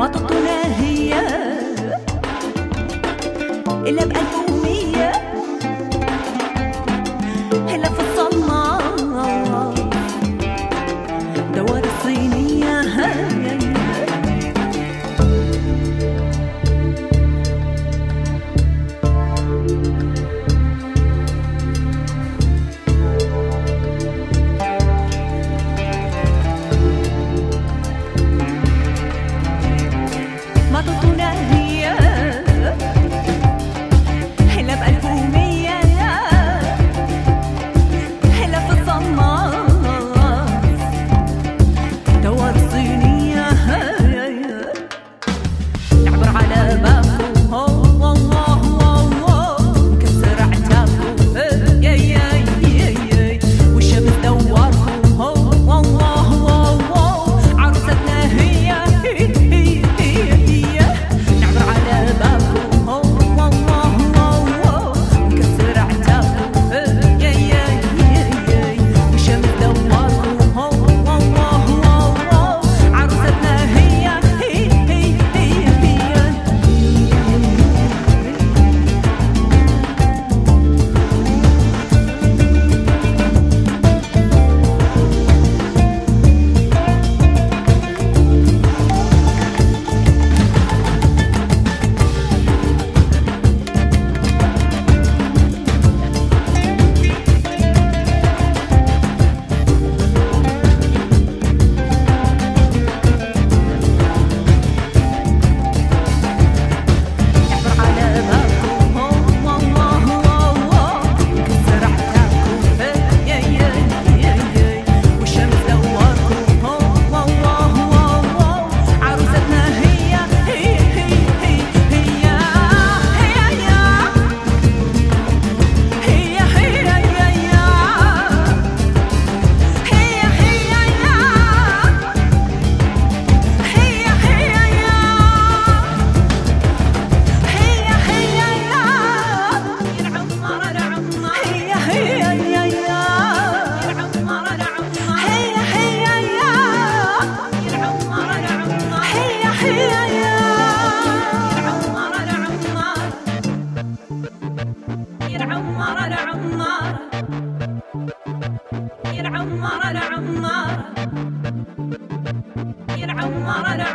مطتنا هي إلا بألف يا عمار أنا